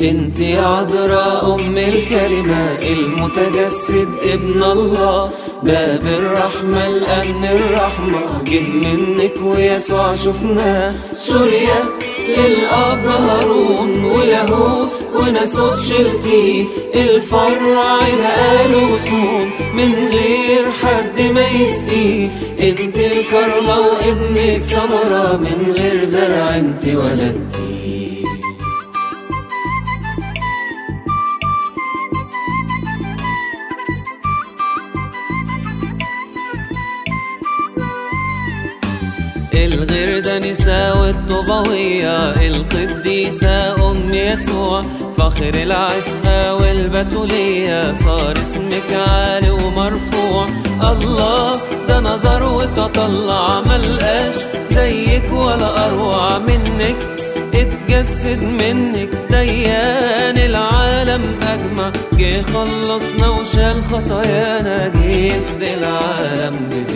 انت عذراء أم الكلمة المتجسد ابن الله. باب الرحمة الأمن الرحمة. جه منك ويسوع شفناه سوريا للاب هارون ولاهوت وناسوت شلتيه الفرع بقاله وصول من غير حد ما يسقيه انت الكرمة وابنك ثمرة من غير زرع انت ولدتيه الغردة نساء والطبوية القديسة أم يسوع. فخر العفة والبتولية صار اسمك عالي ومرفوع. الله ده نظر وتطلع ملقاش زيك ولا أروع منك. اتجسد منك ديان العالم أجمع. جه خلصنا وشال خطايانا جه يفدي العالم يا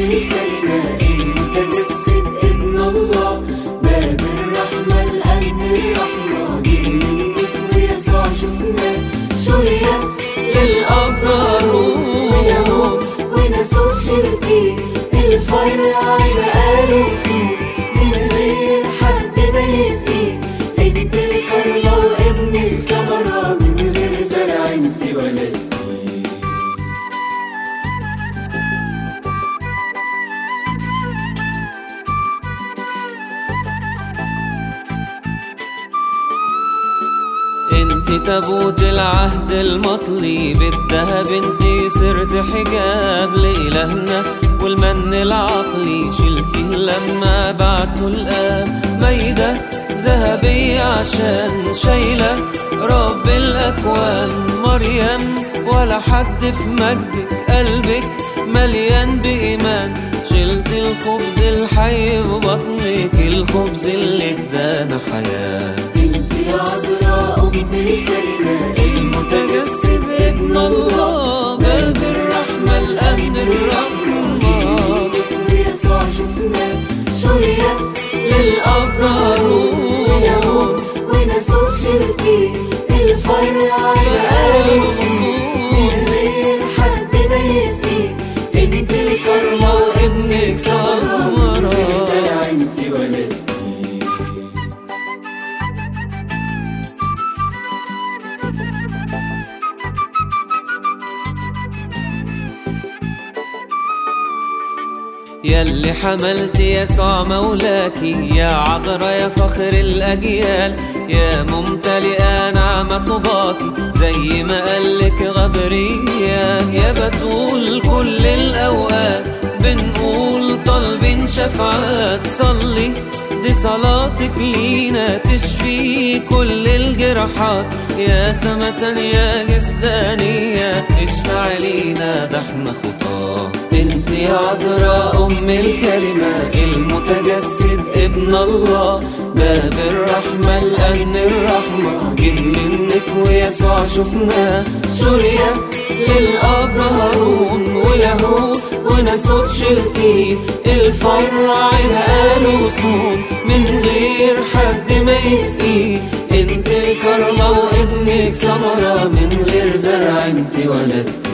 ام الكلمة المتجسد ابن الله. باب الرحمة الأمن الرحمة منك ويسوع شفناه شرية للأب هارون ونهوت وناسوت شركي الفرع بقاله وصول من غير حد ما يسقيه انت الكرمة وابنك ثمرة من غير زرع انت ولدتي انت تابوت العهد المطلي بالذهب انت صرت حجاب لإلهنا والمن العقلي شلتيه لما بعته الآب. ميدة ذهبية عشان شايلة رب الأكوان مريم ولا حد في مجدك قلبك مليان بإيمان. شلت الخبز الحي ببطنك الخبز اللي ادانا حياة. المتجسد ابن الله باب الرحمة الأمن الرحمة. ويسوع شفناه شرية للأب يلي حملت يسوع مولاكي يا عذرا يا فخر الأجيال. يا ممتلئة نعمة باقي زي ما قالك غبرية يا بتقول كل الأوقات بنقول طالبين شفاعات. صلي دي صلاتك لينا تشفي كل الجراحات. يا سمة يا جسدانية اشفع لينا ده إحنا خطاه انت يا عذراء أم الكلمة المتجسد ابن الله. باب الرحمة الأمن الرحمة. جه منك ويسوع شفناه سوريا للأب هارون ولاهوت وناسوت شلتيه الفرع بقاله وصول من غير انت الكرمة